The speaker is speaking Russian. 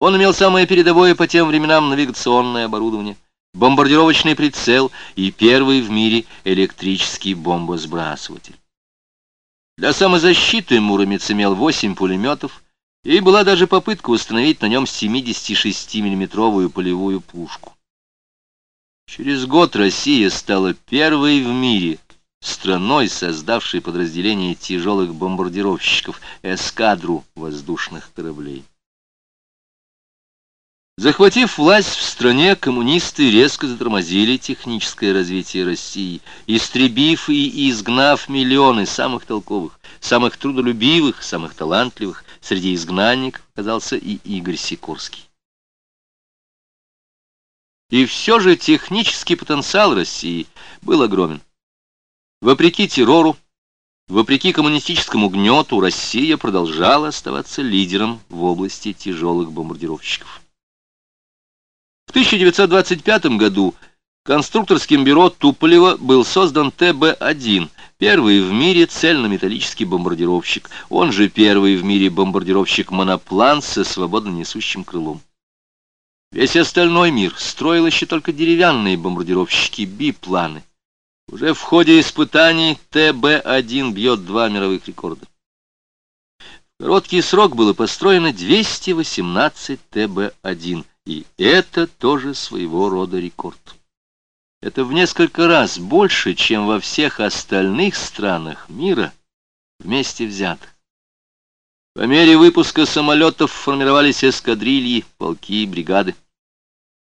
Он имел самое передовое по тем временам навигационное оборудование, бомбардировочный прицел и первый в мире электрический бомбосбрасыватель. Для самозащиты Муромец имел 8 пулеметов, и была даже попытка установить на нем 76 миллиметровую полевую пушку. Через год Россия стала первой в мире страной, создавшей подразделение тяжелых бомбардировщиков, эскадру воздушных кораблей. Захватив власть в стране, коммунисты резко затормозили техническое развитие России, истребив и изгнав миллионы самых толковых, самых трудолюбивых, самых талантливых. Среди изгнанников оказался и Игорь Сикорский. И все же технический потенциал России был огромен. Вопреки террору, вопреки коммунистическому гнету, Россия продолжала оставаться лидером в области тяжелых бомбардировщиков. В 1925 году конструкторским бюро Туполева был создан ТБ-1, первый в мире цельнометаллический бомбардировщик, он же первый в мире бомбардировщик-моноплан со свободно несущим крылом. Весь остальной мир строил еще только деревянные бомбардировщики-бипланы. Уже в ходе испытаний ТБ-1 бьет два мировых рекорда. В короткий срок было построено 218 ТБ-1. И это тоже своего рода рекорд. Это в несколько раз больше, чем во всех остальных странах мира вместе взятых. По мере выпуска самолетов формировались эскадрильи, полки, бригады.